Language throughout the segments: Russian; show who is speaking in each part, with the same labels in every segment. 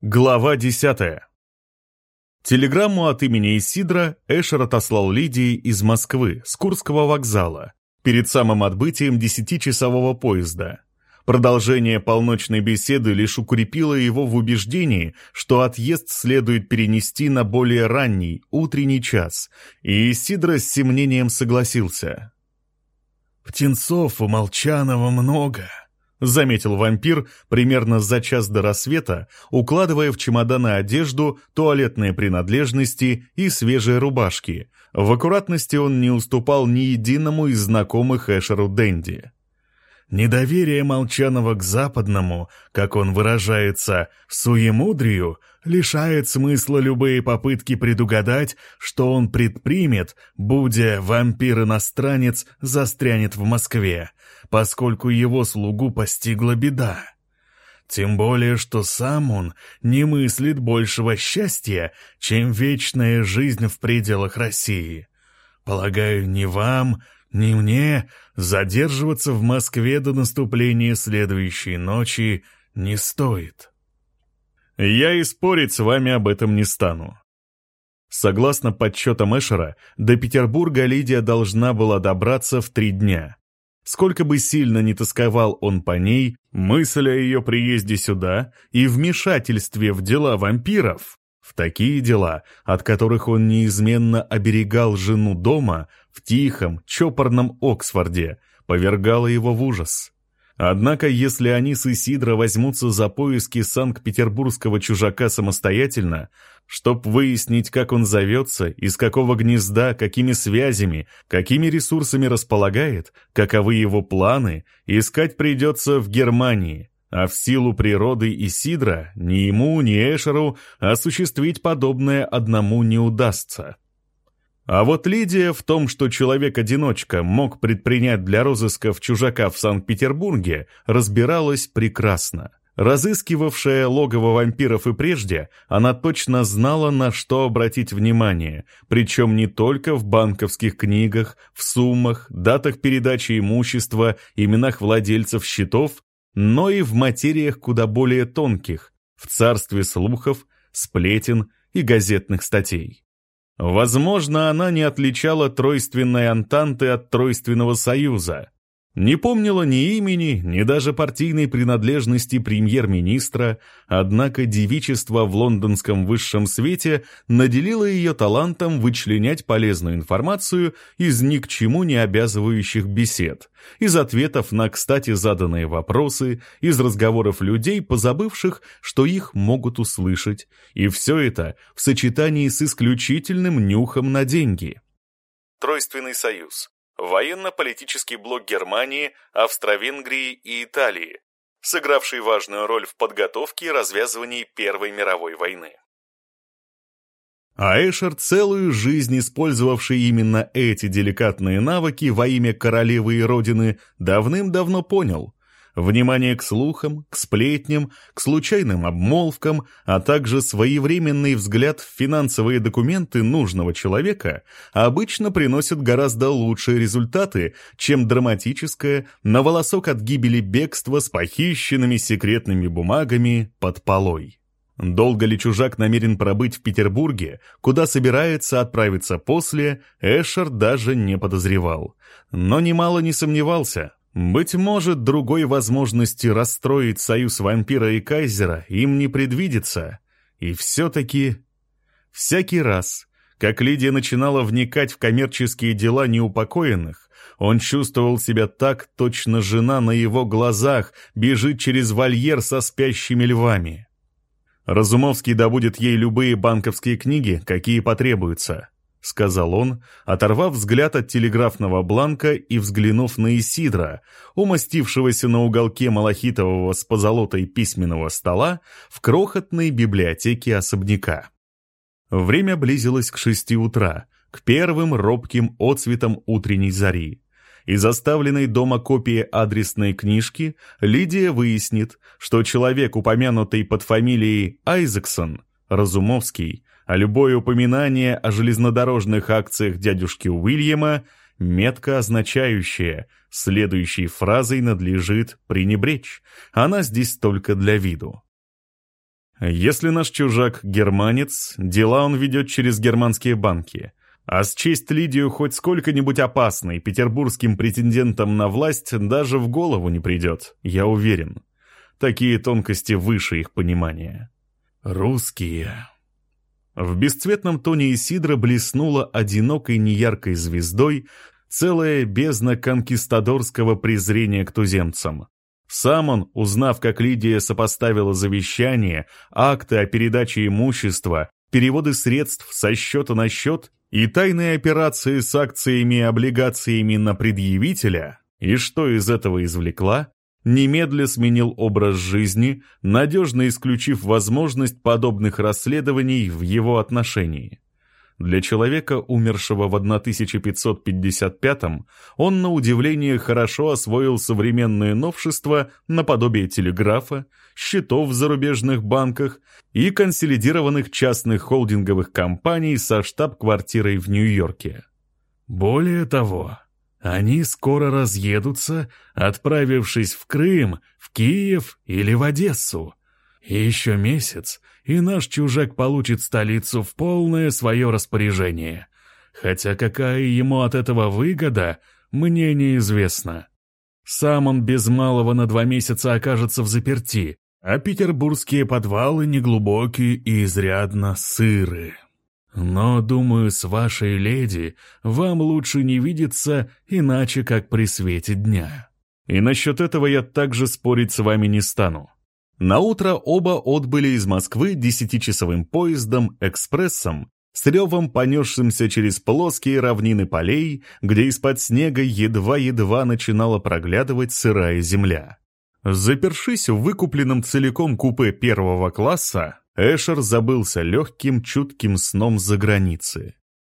Speaker 1: Глава 10. Телеграмму от имени Исидра Эшер отослал Лидии из Москвы, с Курского вокзала, перед самым отбытием десятичасового поезда. Продолжение полночной беседы лишь укрепило его в убеждении, что отъезд следует перенести на более ранний, утренний час, и Исидра с семнением согласился. «Птенцов у Молчанова много», — заметил вампир примерно за час до рассвета, укладывая в чемоданы одежду, туалетные принадлежности и свежие рубашки. В аккуратности он не уступал ни единому из знакомых Эшеру Дэнди. Недоверие Молчанова к западному, как он выражается, суемудрию, лишает смысла любые попытки предугадать, что он предпримет, будя вампир-иностранец застрянет в Москве, поскольку его слугу постигла беда. Тем более, что сам он не мыслит большего счастья, чем вечная жизнь в пределах России. Полагаю, ни вам, ни мне задерживаться в Москве до наступления следующей ночи не стоит. Я и спорить с вами об этом не стану. Согласно подсчетам Эшера, до Петербурга Лидия должна была добраться в три дня. Сколько бы сильно ни тосковал он по ней, мысль о ее приезде сюда и вмешательстве в дела вампиров, в такие дела, от которых он неизменно оберегал жену дома, в тихом, чопорном Оксфорде, повергало его в ужас. Однако, если они с Исидро возьмутся за поиски санкт-петербургского чужака самостоятельно, чтоб выяснить, как он зовется, из какого гнезда, какими связями, какими ресурсами располагает, каковы его планы, искать придется в Германии, а в силу природы Исидра ни ему, ни Эшеру осуществить подобное одному не удастся. А вот Лидия в том, что человек-одиночка мог предпринять для розысков чужака в Санкт-Петербурге, разбиралась прекрасно. Разыскивавшая логово вампиров и прежде, она точно знала, на что обратить внимание, причем не только в банковских книгах, в суммах, датах передачи имущества, именах владельцев счетов, но и в материях куда более тонких, в царстве слухов, сплетен и газетных статей. Возможно, она не отличала тройственной антанты от тройственного союза. Не помнила ни имени, ни даже партийной принадлежности премьер-министра, однако девичество в лондонском высшем свете наделило ее талантом вычленять полезную информацию из ни к чему не обязывающих бесед, из ответов на кстати заданные вопросы, из разговоров людей, позабывших, что их могут услышать, и все это в сочетании с исключительным нюхом на деньги. Тройственный союз военно-политический блок Германии, Австро-Венгрии и Италии, сыгравший важную роль в подготовке и развязывании Первой мировой войны. А Эшер, целую жизнь использовавший именно эти деликатные навыки во имя королевы и родины, давным-давно понял, внимание к слухам, к сплетням, к случайным обмолвкам, а также своевременный взгляд в финансовые документы нужного человека обычно приносят гораздо лучшие результаты, чем драматическое на волосок от гибели бегства с похищенными секретными бумагами под полой. Долго ли чужак намерен пробыть в Петербурге, куда собирается отправиться после, Эшер даже не подозревал. Но немало не сомневался, быть может, другой возможности расстроить союз вампира и кайзера им не предвидится. И все-таки... Всякий раз, как Лидия начинала вникать в коммерческие дела неупокоенных, он чувствовал себя так, точно жена на его глазах бежит через вольер со спящими львами. Разумовский добудет ей любые банковские книги, какие потребуются. — сказал он, оторвав взгляд от телеграфного бланка и взглянув на Исидра, умастившегося на уголке малахитового с позолотой письменного стола в крохотной библиотеке особняка. Время близилось к шести утра, к первым робким отцветам утренней зари. Из оставленной дома копии адресной книжки Лидия выяснит, что человек, упомянутый под фамилией Айзексон, Разумовский, а любое упоминание о железнодорожных акциях дядюшки Уильяма метко означающее, следующей фразой надлежит пренебречь. Она здесь только для виду. Если наш чужак германец, дела он ведет через германские банки. А счесть Лидию хоть сколько-нибудь опасной петербургским претендентам на власть даже в голову не придет, я уверен. Такие тонкости выше их понимания. Русские. В бесцветном тоне Исидра блеснула одинокой неяркой звездой целая бездна конкистадорского презрения к туземцам. Сам он, узнав, как Лидия сопоставила завещание, акты о передаче имущества, переводы средств со счета на счет и тайные операции с акциями и облигациями на предъявителя, и что из этого извлекла, немедля сменил образ жизни, надежно исключив возможность подобных расследований в его отношении. Для человека, умершего в 1555-м, он, на удивление, хорошо освоил современные новшества наподобие телеграфа, счетов в зарубежных банках и консолидированных частных холдинговых компаний со штаб-квартирой в Нью-Йорке. Более того, они скоро разъедутся, отправившись в Крым, в Киев или в Одессу. И еще месяц, и наш чужак получит столицу в полное свое распоряжение. Хотя какая ему от этого выгода, мне неизвестно. Сам он без малого на два месяца окажется в заперти, а петербургские подвалы неглубокие и изрядно сыры. Но, думаю, с вашей леди вам лучше не видеться иначе, как при свете дня. И насчет этого я также спорить с вами не стану. Наутро оба отбыли из Москвы десятичасовым поездом, экспрессом, с ревом понесшимся через плоские равнины полей, где из-под снега едва-едва начинала проглядывать сырая земля. Запершись в выкупленном целиком купе первого класса, Эшер забылся легким, чутким сном за границы.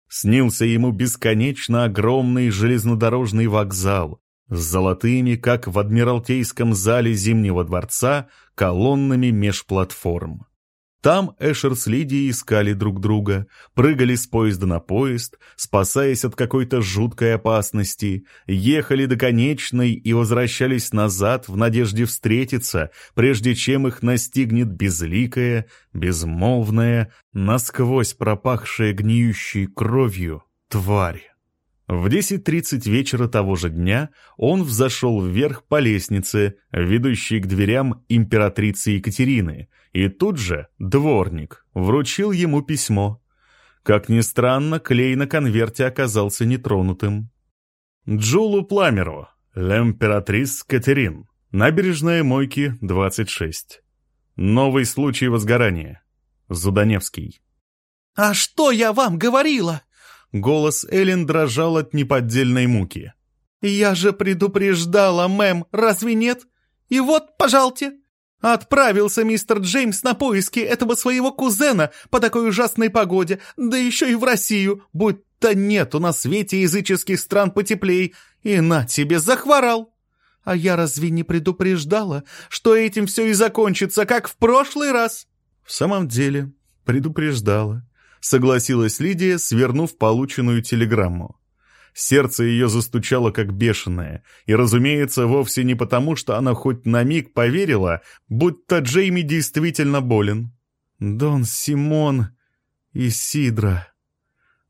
Speaker 1: Снился ему бесконечно огромный железнодорожный вокзал, с золотыми, как в Адмиралтейском зале Зимнего дворца, колоннами меж платформ. Там Эшер с Лидией искали друг друга, прыгали с поезда на поезд, спасаясь от какой-то жуткой опасности, ехали до конечной и возвращались назад в надежде встретиться, прежде чем их настигнет безликая, безмолвная, насквозь пропахшая гниющей кровью тварь. В 10.30 вечера того же дня он взошел вверх по лестнице, ведущей к дверям императрицы Екатерины, и тут же дворник вручил ему письмо. Как ни странно, клей на конверте оказался нетронутым. Джулу Пламеру, Л'Императрис Катерин, набережная Мойки, 26. Новый случай возгорания. Зуданевский.
Speaker 2: «А что я вам говорила?»
Speaker 1: Голос Эллен дрожал от неподдельной муки.
Speaker 2: «Я же предупреждала, мэм, разве нет? И вот, пожалуйте!» Отправился мистер Джеймс на поиски этого своего кузена по такой ужасной погоде, да еще и в Россию, будто нету на свете языческих стран потеплей, и на тебе захворал. А я разве не предупреждала, что этим все и закончится, как в прошлый раз?
Speaker 1: В самом деле, предупреждала. — согласилась Лидия, свернув полученную телеграмму. Сердце ее застучало как бешеное, и, разумеется, вовсе не потому, что она хоть на миг поверила, будто Джейми действительно болен. «Дон Симон и Сидра».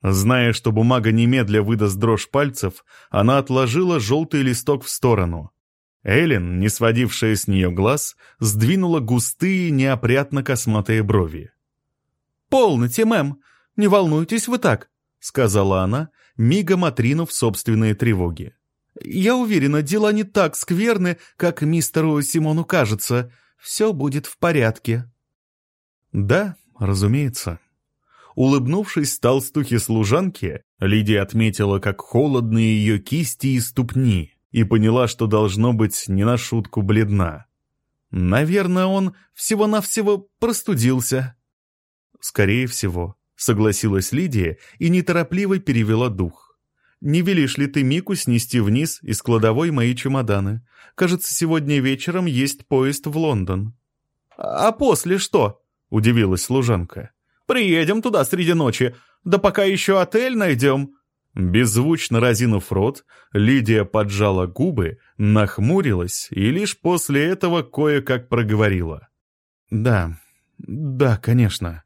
Speaker 1: Зная, что бумага немедля выдаст дрожь пальцев, она отложила желтый листок в сторону. Эллен, не сводившая с нее глаз, сдвинула густые, неопрятно косматые брови.
Speaker 2: «Полноте, мэм, не волнуйтесь вы так», — сказала она, мигом отринув собственные тревоги. «Я уверена, дела не так скверны, как мистеру Симону кажется. Все будет в порядке».
Speaker 1: «Да, разумеется». Улыбнувшись толстухе-служанке, Лидия отметила, как холодны ее кисти и ступни, и поняла, что должно быть не на шутку бледна. Наверное, он всего-навсего простудился. «Скорее всего», — согласилась Лидия и неторопливо перевела дух. «Не велишь ли ты Мику снести вниз из кладовой мои чемоданы? Кажется, сегодня вечером есть поезд в Лондон».
Speaker 2: «А после что?» — удивилась служанка. «Приедем туда среди ночи, да пока еще отель найдем».
Speaker 1: Беззвучно разинув рот, Лидия поджала губы, нахмурилась и лишь после этого кое-как проговорила. «Да, Да, конечно.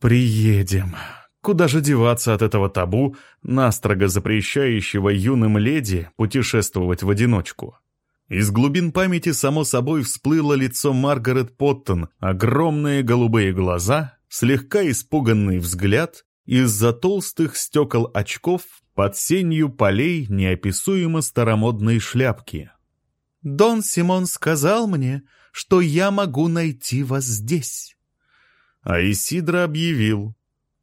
Speaker 1: Приедем. Куда же деваться от этого табу, настрого запрещающего юным леди путешествовать в одиночку? Из глубин памяти само собой всплыло лицо Маргарет Поттон, огромные голубые глаза, слегка испуганный взгляд из-за толстых стекол очков под сенью полей неописуемо старомодной шляпки.
Speaker 2: «Дон Симон сказал мне, что я могу найти вас здесь».
Speaker 1: А Исидра объявил,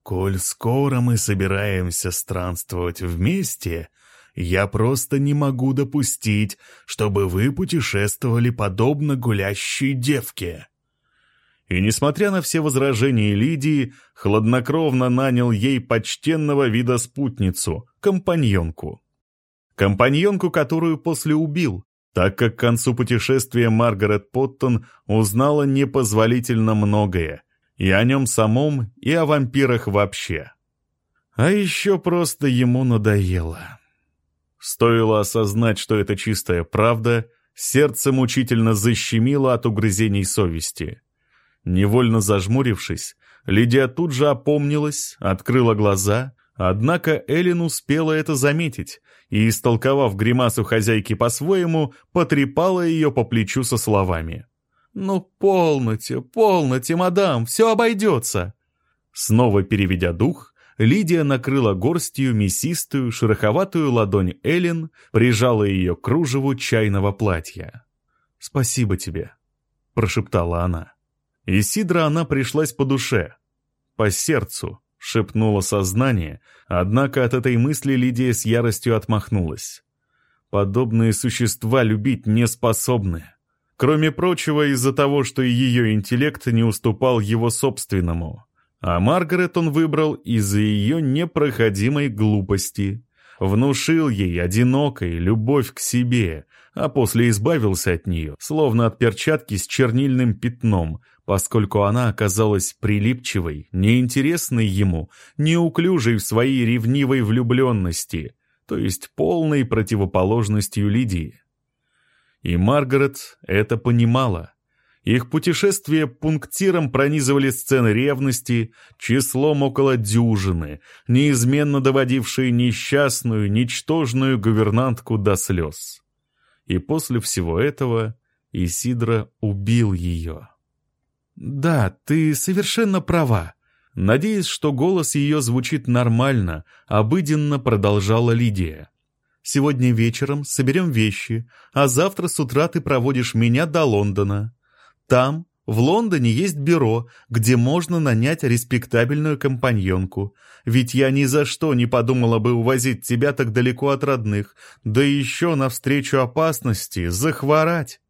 Speaker 1: «Коль скоро мы собираемся странствовать вместе, я просто не могу допустить, чтобы вы путешествовали подобно гулящей девке». И, несмотря на все возражения Лидии, хладнокровно нанял ей почтенного вида спутницу, компаньонку. Компаньонку, которую после убил, так как к концу путешествия Маргарет Поттон узнала непозволительно многое, и о нем самом, и о вампирах вообще. А еще просто ему надоело. Стоило осознать, что это чистая правда, сердце мучительно защемило от угрызений совести. Невольно зажмурившись, Лидия тут же опомнилась, открыла глаза, однако Эллен успела это заметить и, истолковав гримасу хозяйки по-своему, потрепала ее по плечу со словами.
Speaker 2: «Ну, полноте, полноте, мадам, все обойдется!»
Speaker 1: Снова переведя дух, Лидия накрыла горстью мясистую, шероховатую ладонь Эллен, прижала ее к кружеву чайного платья. «Спасибо тебе», — прошептала она. И Сидра она пришлась по душе, по сердцу, шепнуло сознание, однако от этой мысли Лидия с яростью отмахнулась. Подобные существа любить не способны. Кроме прочего, из-за того, что ее интеллект не уступал его собственному. А Маргарет он выбрал из-за ее непроходимой глупости. Внушил ей одинокой любовь к себе, а после избавился от нее, словно от перчатки с чернильным пятном, поскольку она оказалась прилипчивой, неинтересной ему, неуклюжей в своей ревнивой влюбленности, то есть полной противоположностью Лидии. И Маргарет это понимала. Их путешествия пунктиром пронизывали сцены ревности, числом около дюжины, неизменно доводившие несчастную, ничтожную гувернантку до слез. И после всего этого Исидра убил ее. «Да, ты совершенно права», Надеясь, что голос ее звучит нормально, обыденно продолжала Лидия. «Сегодня вечером соберем вещи, а завтра с утра ты проводишь меня до Лондона. Там, в Лондоне, есть бюро, где можно нанять респектабельную компаньонку. Ведь я ни за что не подумала бы увозить тебя так далеко от родных, да еще навстречу опасности, захворать».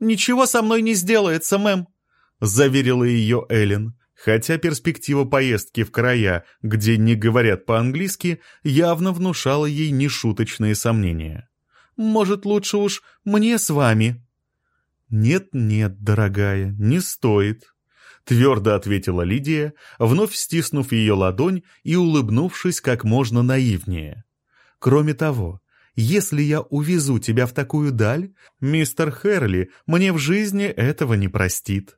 Speaker 1: «Ничего со мной не сделается, мэм», — заверила ее Эллен, хотя перспектива поездки в края, где не говорят по-английски, явно внушала ей нешуточные сомнения. «Может, лучше уж мне с вами?» «Нет-нет, дорогая, не стоит», — твердо ответила Лидия, вновь стиснув ее ладонь и улыбнувшись как можно наивнее. «Кроме того, если я увезу тебя в такую даль, мистер Херли мне в жизни этого не простит».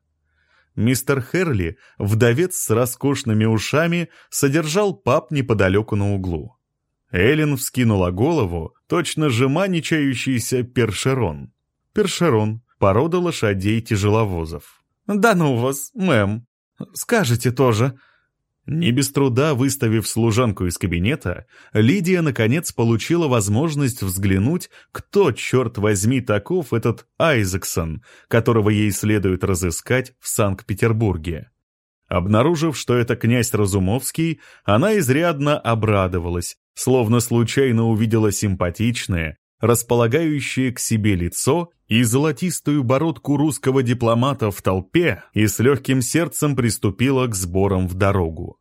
Speaker 1: Мистер Херли, вдовец с роскошными ушами, содержал пап неподалеку на углу. Эллен вскинула голову, точно жеманничающийся першерон. Першерон порода лошадей-тяжеловозов. «Да ну вас, мэм! Скажете тоже!» Не без труда выставив служанку из кабинета, Лидия наконец получила возможность взглянуть, кто, черт возьми, таков этот Айзексон, которого ей следует разыскать в Санкт-Петербурге. Обнаружив, что это князь Разумовский, она изрядно обрадовалась, словно случайно увидела симпатичное, располагающее к себе лицо и золотистую бородку русского дипломата в толпе и с легким сердцем приступила к сборам в дорогу.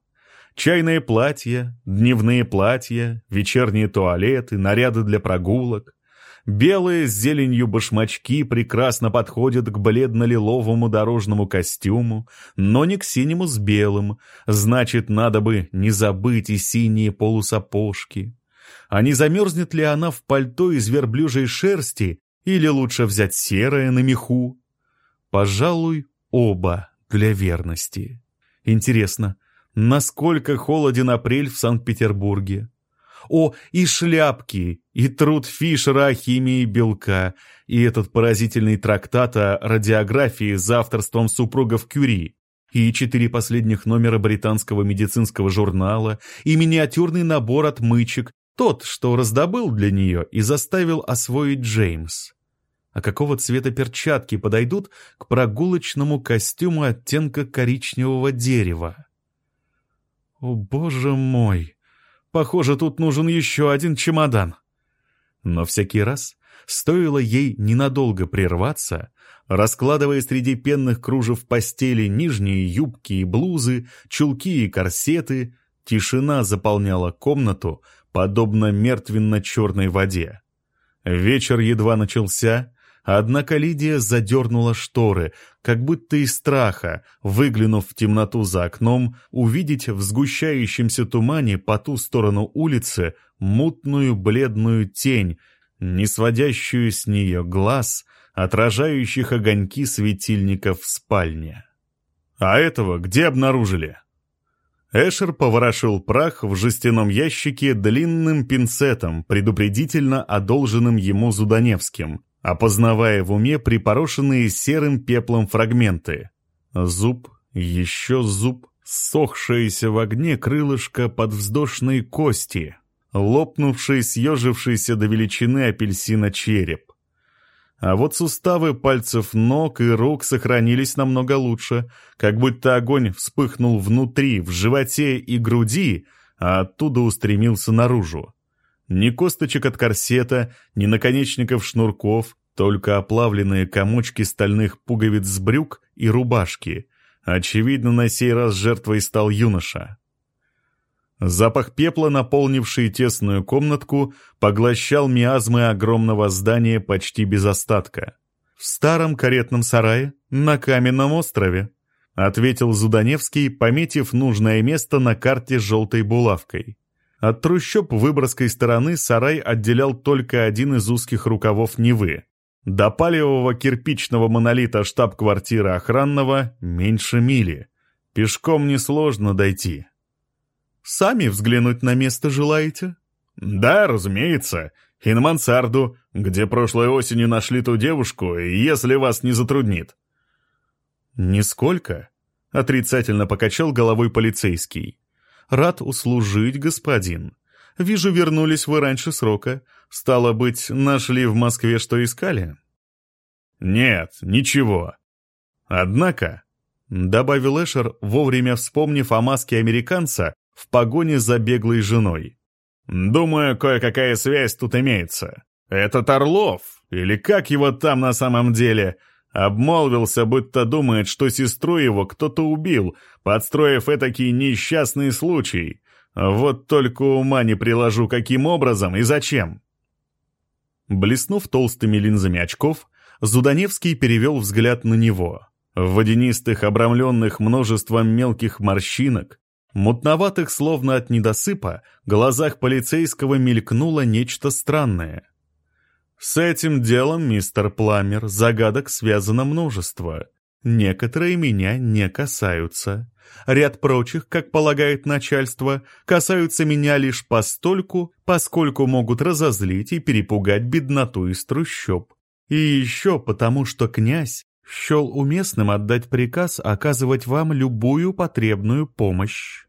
Speaker 1: Чайные платья, дневные платья, вечерние туалеты, наряды для прогулок. Белые с зеленью башмачки прекрасно подходят к бледно-лиловому дорожному костюму, но не к синему с белым, значит, надо бы не забыть и синие полусапожки. А не замерзнет ли она в пальто из верблюжьей шерсти или лучше взять серое на меху? Пожалуй, оба для верности. Интересно, насколько холоден апрель в Санкт-Петербурге? О, и шляпки, и труд Фишера о химии белка, и этот поразительный трактат о радиографии за авторством супругов Кюри, и четыре последних номера британского медицинского журнала, и миниатюрный набор отмычек, тот, что раздобыл для нее и заставил освоить Джеймс. А какого цвета перчатки подойдут к прогулочному костюму оттенка коричневого дерева? О, боже мой! Похоже, тут нужен еще один чемодан. Но всякий раз, стоило ей ненадолго прерваться, раскладывая среди пенных кружев постели нижние юбки и блузы, чулки и корсеты, тишина заполняла комнату, подобно мертвенно-черной воде. Вечер едва начался, Однако Лидия задернула шторы, как будто из страха, выглянув в темноту за окном, увидеть в сгущающемся тумане по ту сторону улицы мутную бледную тень, не сводящую с нее глаз, отражающих огоньки светильников в спальне. «А этого где обнаружили?» Эшер поворошил прах в жестяном ящике длинным пинцетом, предупредительно одолженным ему Зуданевским, опознавая в уме припорошенные серым пеплом фрагменты. Зуб, еще зуб, сохшееся в огне крылышко подвздошной кости, лопнувший, съежившийся до величины апельсина череп. А вот суставы пальцев ног и рук сохранились намного лучше, как будто огонь вспыхнул внутри, в животе и груди, а оттуда устремился наружу. Ни косточек от корсета, ни наконечников шнурков, только оплавленные комочки стальных пуговиц с брюк и рубашки. Очевидно, на сей раз жертвой стал юноша. Запах пепла, наполнивший тесную комнатку, поглощал миазмы огромного здания почти без остатка. «В старом каретном сарае, на каменном острове», — ответил Зуданевский, пометив нужное место на карте желтой булавкой. От трущоб выборской стороны сарай отделял только один из узких рукавов Невы. До палевого кирпичного монолита штаб-квартиры охранного меньше мили. Пешком несложно дойти. «Сами взглянуть на место желаете?» «Да, разумеется. И на мансарду, где прошлой осенью нашли ту девушку, если вас не затруднит». «Нисколько», — отрицательно покачал головой полицейский. Рад услужить, господин. Вижу, вернулись вы раньше срока. Стало быть, нашли в Москве, что искали?»
Speaker 2: «Нет, ничего. Однако», — добавил Эшер, вовремя вспомнив о маске американца в погоне за беглой женой. «Думаю, кое-какая связь тут имеется. Этот Орлов, или как его там на самом деле, Обмолвился, будто думает, что сестру его кто-то убил, подстроив этакий несчастный случай. Вот только ума не приложу, каким образом и зачем.
Speaker 1: Блеснув толстыми линзами очков, Зуданевский перевел взгляд на него. В водянистых, обрамленных множеством мелких морщинок, мутноватых словно от недосыпа, глазах полицейского мелькнуло нечто странное. С этим делом, мистер Пламер, загадок связано множество. Некоторые меня не касаются. Ряд прочих, как полагает начальство, касаются меня лишь постольку, поскольку могут разозлить и перепугать бедноту из трущоб. И еще потому, что князь счел уместным отдать приказ оказывать вам любую потребную помощь.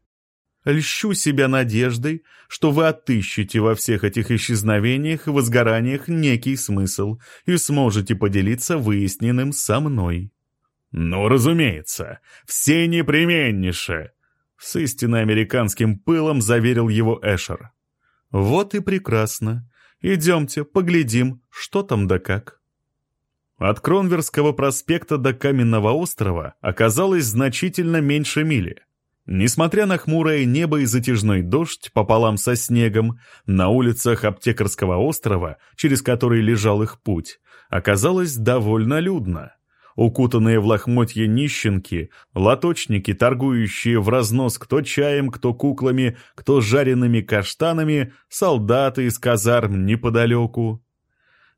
Speaker 1: Льщу себя надеждой, что вы отыщете во всех этих исчезновениях и возгораниях некий смысл и сможете поделиться выясненным со мной».
Speaker 2: «Ну, разумеется, все непременнейше!» С истинно американским пылом заверил его Эшер.
Speaker 1: «Вот и прекрасно. Идемте, поглядим, что там да как».
Speaker 2: От Кронверского проспекта до Каменного острова оказалось значительно меньше мили. Несмотря на хмурое небо и затяжной дождь пополам со снегом, на улицах Аптекарского острова, через который лежал их путь, оказалось довольно людно. Укутанные в лохмотья нищенки, лоточники, торгующие в разнос кто чаем, кто куклами, кто жареными каштанами, солдаты из казарм неподалеку.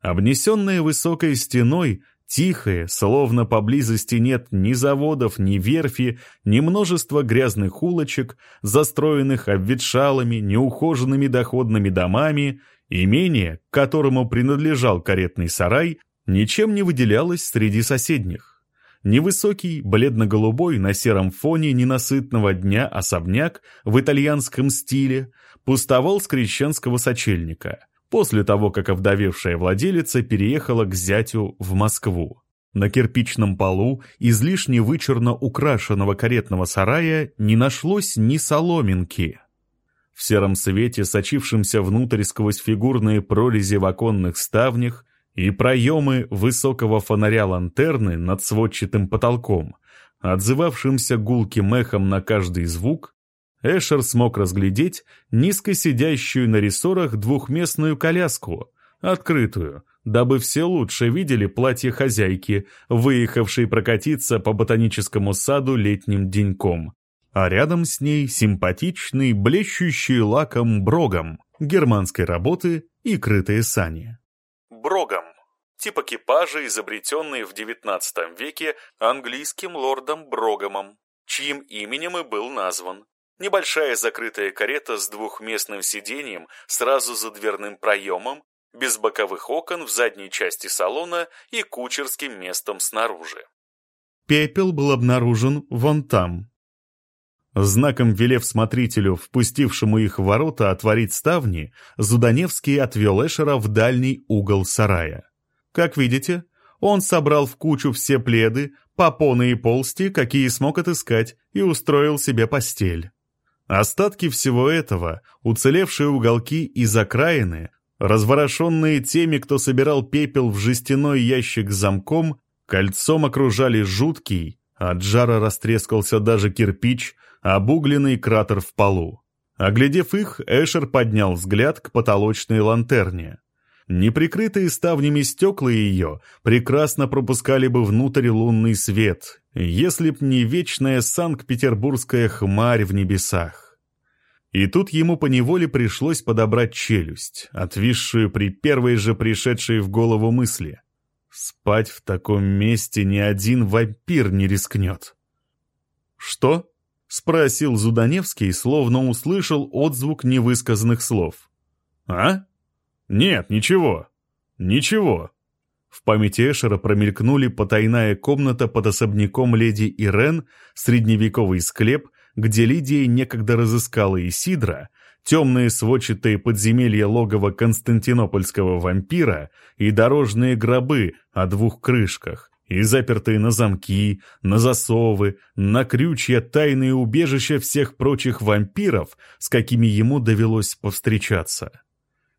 Speaker 2: Обнесенные высокой стеной,
Speaker 1: Тихое, словно поблизости нет ни заводов, ни верфи, ни множества грязных улочек, застроенных обветшалыми, неухоженными доходными домами, имение, к которому принадлежал каретный сарай, ничем не выделялось среди соседних. Невысокий, бледно-голубой на сером фоне ненасытного дня особняк в итальянском стиле пустовал с крещенского сочельника – после того, как овдовевшая владелица переехала к зятю в Москву. На кирпичном полу излишне вычурно украшенного каретного сарая не нашлось ни соломинки. В сером свете, сочившемся внутрь сквозь фигурные прорези в оконных ставнях и проемы высокого фонаря лантерны над сводчатым потолком, отзывавшимся гулким эхом на каждый звук, Эшер смог разглядеть низко сидящую на рессорах двухместную коляску, открытую, дабы все лучше видели платье хозяйки, выехавшей прокатиться по ботаническому саду летним деньком. А рядом с ней симпатичный, блещущий лаком брогом германской работы и крытые сани. Брогом тип экипажа, изобретенный в XIX веке английским лордом Брогомом, чьим именем и был назван. Небольшая закрытая карета с двухместным сиденьем сразу за дверным проемом, без боковых окон в задней части салона и кучерским местом снаружи.
Speaker 2: Пепел был обнаружен вон там.
Speaker 1: Знаком велев смотрителю, впустившему их в ворота, отворить ставни, Зуданевский отвел Эшера в дальний угол сарая. Как видите, он собрал в кучу все пледы, попоны и полсти, какие смог отыскать, и устроил себе постель. Остатки всего этого, уцелевшие уголки и закраины, разворошенные теми, кто собирал пепел в жестяной ящик с замком, кольцом окружали жуткий, от жара растрескался даже кирпич, обугленный кратер в полу. Оглядев их, Эшер поднял взгляд к потолочной лантерне. Неприкрытые ставнями стекла ее прекрасно пропускали бы внутрь лунный свет, если б не вечная санкт-петербургская хмарь в небесах. И тут ему поневоле пришлось подобрать челюсть, отвисшую при первой же пришедшей в голову мысли. Спать в таком месте ни один вампир не рискнет. «Что?» — спросил Зуданевский, словно услышал отзвук невысказанных слов. «А?» «Нет, ничего. Ничего». В памяти Эшера промелькнули потайная комната под особняком леди Ирен, средневековый склеп, где Лидия некогда разыскала Исидра, темные сводчатые подземелья логова константинопольского вампира и дорожные гробы о двух крышках, и запертые на замки, на засовы, на крючья тайные убежища всех прочих вампиров, с какими ему довелось повстречаться.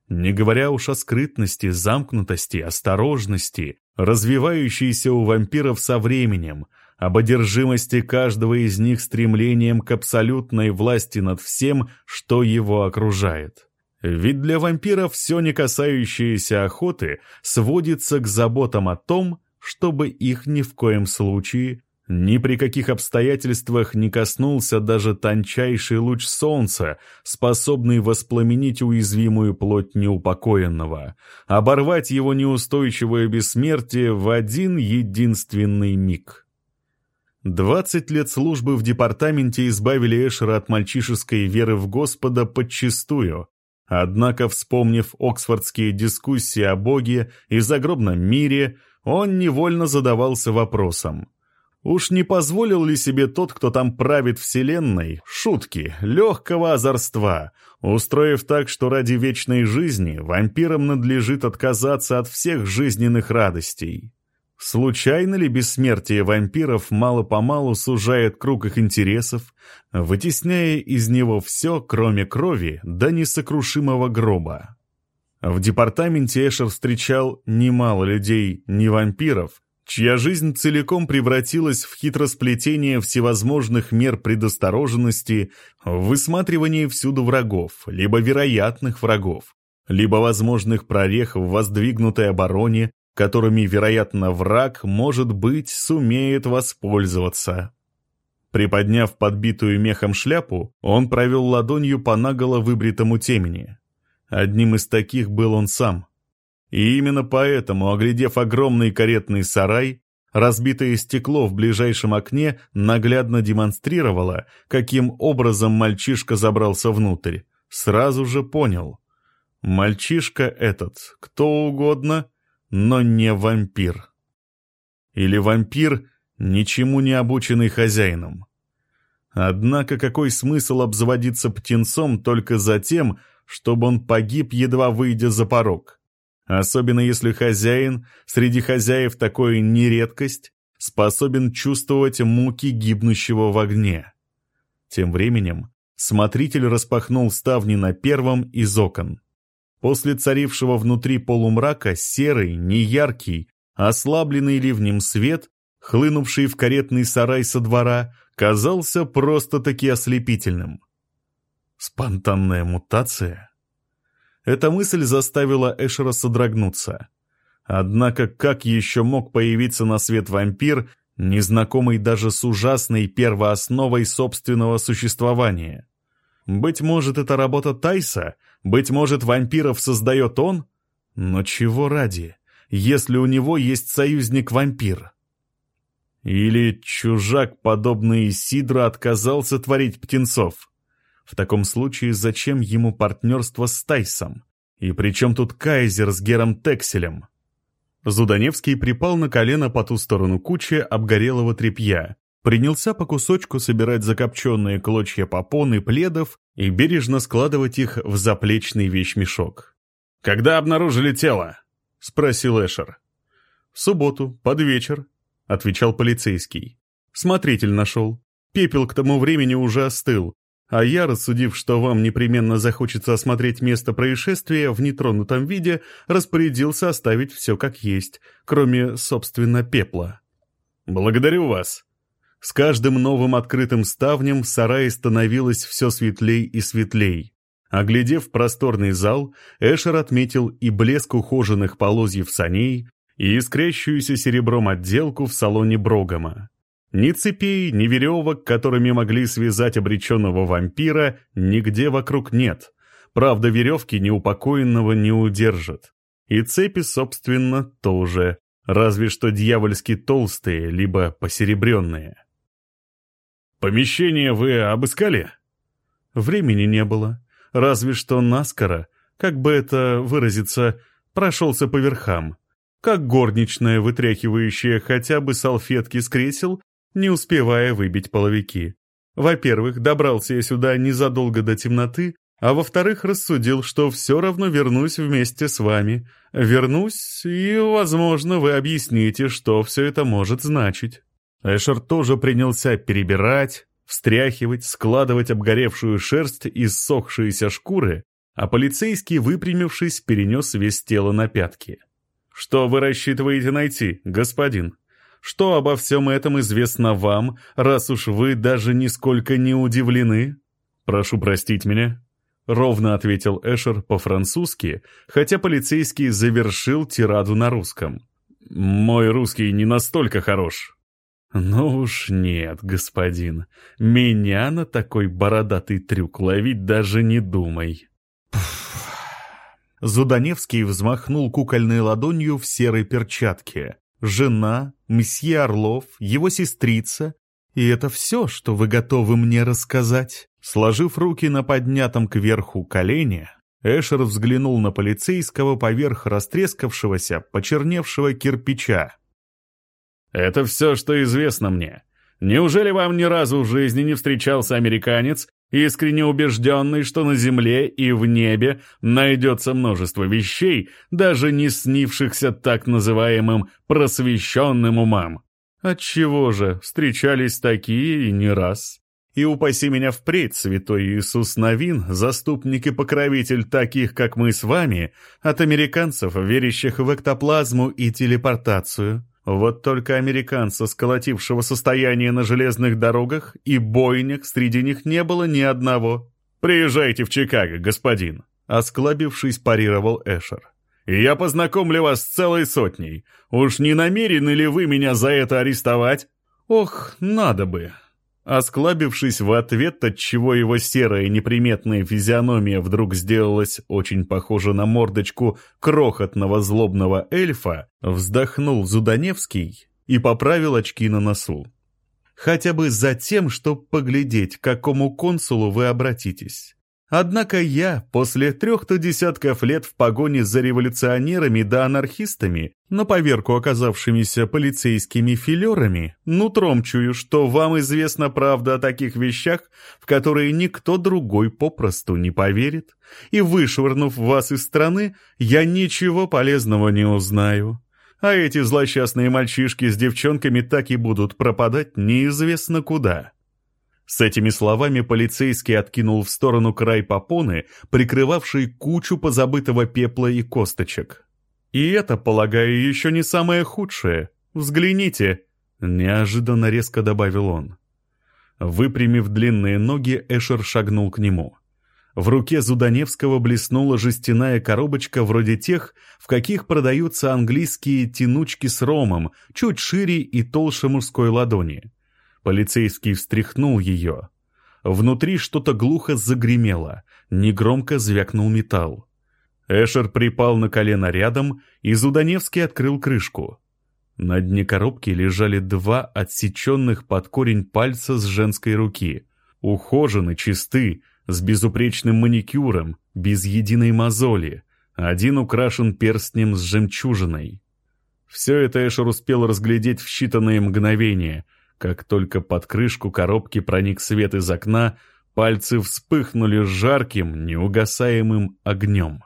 Speaker 1: Не говоря уж о скрытности, замкнутости, осторожности, развивающейся у вампиров со временем, об одержимости каждого из них стремлением к абсолютной власти над всем, что его окружает. Ведь для вампиров все не касающееся охоты сводится к заботам о том, чтобы их ни в коем случае ни при каких обстоятельствах не коснулся даже тончайший луч солнца, способный воспламенить уязвимую плоть неупокоенного, оборвать его неустойчивое бессмертие в один единственный миг. Двадцать лет службы в департаменте избавили Эшера от мальчишеской веры в Господа подчистую, однако, вспомнив оксфордские дискуссии о Боге и загробном мире, он невольно задавался вопросом – Уж не позволил ли себе тот, кто там правит вселенной, шутки, легкого озорства, устроив так, что ради вечной жизни вампирам надлежит отказаться от всех жизненных радостей? Случайно ли бессмертие вампиров мало-помалу сужает круг их интересов, вытесняя из него все, кроме крови, до несокрушимого гроба? В департаменте Эшер встречал немало людей, не вампиров, чья жизнь целиком превратилась в хитросплетение всевозможных мер предосторожности, в высматривание всюду врагов, либо вероятных врагов, либо возможных прорех в воздвигнутой обороне, которыми, вероятно, враг, может быть, сумеет воспользоваться. Приподняв подбитую мехом шляпу, он провел ладонью по наголо выбритому темени. Одним из таких был он сам. И именно поэтому, оглядев огромный каретный сарай, разбитое стекло в ближайшем окне наглядно демонстрировало, каким образом мальчишка забрался внутрь. Сразу же понял. Мальчишка этот, кто угодно, но не вампир. Или вампир, ничему не обученный хозяином. Однако какой смысл обзаводиться птенцом только за тем, чтобы он погиб, едва выйдя за порог? Особенно если хозяин, среди хозяев такое не редкость, способен чувствовать муки гибнущего в огне. Тем временем смотритель распахнул ставни на первом из окон. После царившего внутри полумрака серый, неяркий, ослабленный ливнем свет, хлынувший в каретный сарай со двора, казался просто-таки ослепительным. Спонтанная мутация? Эта мысль заставила Эшера содрогнуться. Однако как еще мог появиться на свет вампир, незнакомый даже с ужасной первоосновой собственного существования? Быть может, это работа Тайса? Быть может, вампиров создает он? Но чего ради, если у него есть союзник-вампир? Или чужак, подобный Сидро, отказался творить птенцов? В таком случае зачем ему партнерство с Тайсом? И при чем тут Кайзер с Гером Текселем? Зуданевский припал на колено по ту сторону кучи обгорелого тряпья, принялся по кусочку собирать закопченные клочья попон и пледов и бережно складывать их в заплечный вещмешок. «Когда обнаружили тело?» — спросил Эшер. «В субботу, под вечер», — отвечал полицейский. «Смотритель нашел. Пепел к тому времени уже остыл, а я, рассудив, что вам непременно захочется осмотреть место происшествия в нетронутом виде, распорядился оставить все как есть, кроме, собственно, пепла. «Благодарю вас». С каждым новым открытым ставнем в сарае становилось все светлей и светлей. Оглядев просторный зал, Эшер отметил и блеск ухоженных полозьев саней, и искрящуюся серебром отделку в салоне Брогома. Ни цепей, ни веревок, которыми могли связать обреченного вампира, нигде вокруг нет. Правда, веревки неупокоенного не удержат. И цепи, собственно, тоже, разве что дьявольски толстые, либо посеребренные. «Помещение вы обыскали?» Времени не было. Разве что наскоро, как бы это выразиться, прошелся по верхам. Как горничная, вытряхивающая хотя бы салфетки с кресел не успевая выбить половики. Во-первых, добрался я сюда незадолго до темноты, а во-вторых, рассудил, что все равно вернусь вместе с вами. Вернусь, и, возможно, вы объясните, что все это может значить». Эшер тоже принялся перебирать, встряхивать, складывать обгоревшую шерсть и ссохшиеся шкуры, а полицейский, выпрямившись, перенес весь тело на пятки. «Что вы рассчитываете найти, господин?» Что обо всем этом известно вам, раз уж вы даже нисколько не удивлены? Прошу простить меня. Ровно ответил Эшер по-французски, хотя полицейский завершил тираду на русском. Мой русский не настолько хорош. «Ну уж нет, господин, меня на такой бородатый трюк ловить даже не думай». Зуданевский взмахнул кукольной ладонью в серой перчатке жена, месье Орлов, его сестрица. И это все, что вы готовы мне рассказать?» Сложив руки на поднятом кверху колене, Эшер взглянул на полицейского поверх растрескавшегося, почерневшего кирпича. «Это все, что известно мне. Неужели вам ни разу в жизни не встречался американец, искренне убежденный, что на земле и в небе найдется множество вещей, даже не снившихся так называемым просвещенным умам. Отчего же встречались такие и не раз? И упаси меня впредь, святой Иисус Новин, заступник и покровитель таких, как мы с вами, от американцев, верящих в эктоплазму и телепортацию. Вот только американца, сколотившего состояние на железных дорогах и бойнях, среди них не было ни одного. «Приезжайте в Чикаго, господин», — осклабившись, парировал Эшер. «И я познакомлю вас с целой сотней. Уж не намерены ли вы меня за это арестовать?» «Ох, надо бы», Осклабившись в ответ, отчего его серая неприметная физиономия вдруг сделалась очень похожа на мордочку крохотного злобного эльфа, вздохнул Зуданевский и поправил очки на носу. «Хотя бы за тем, чтобы поглядеть, к какому консулу вы обратитесь. Однако я, после трех-то десятков лет в погоне за революционерами да анархистами, на поверку оказавшимися полицейскими филерами, нутром чую, что вам известна правда о таких вещах, в которые никто другой попросту не поверит, и, вышвырнув вас из страны, я ничего полезного не узнаю. А эти злосчастные мальчишки с девчонками так и будут пропадать неизвестно куда». С этими словами полицейский откинул в сторону край попоны, прикрывавший кучу позабытого пепла и косточек. «И это, полагаю, еще не самое худшее. Взгляните!» — неожиданно резко добавил он. Выпрямив длинные ноги, Эшер шагнул к нему. В руке Зуданевского блеснула жестяная коробочка вроде тех, в каких продаются английские тянучки с ромом, чуть шире и толще мужской ладони. Полицейский встряхнул ее. Внутри что-то глухо загремело, негромко звякнул металл. Эшер припал на колено рядом, и Зуданевский открыл крышку. На дне коробки лежали два отсеченных под корень пальца с женской руки. Ухожены, чисты, с безупречным маникюром, без единой мозоли. Один украшен перстнем с жемчужиной. Все это Эшер успел разглядеть в считанные мгновения, как только под крышку коробки проник свет из окна, пальцы вспыхнули жарким, неугасаемым огнем.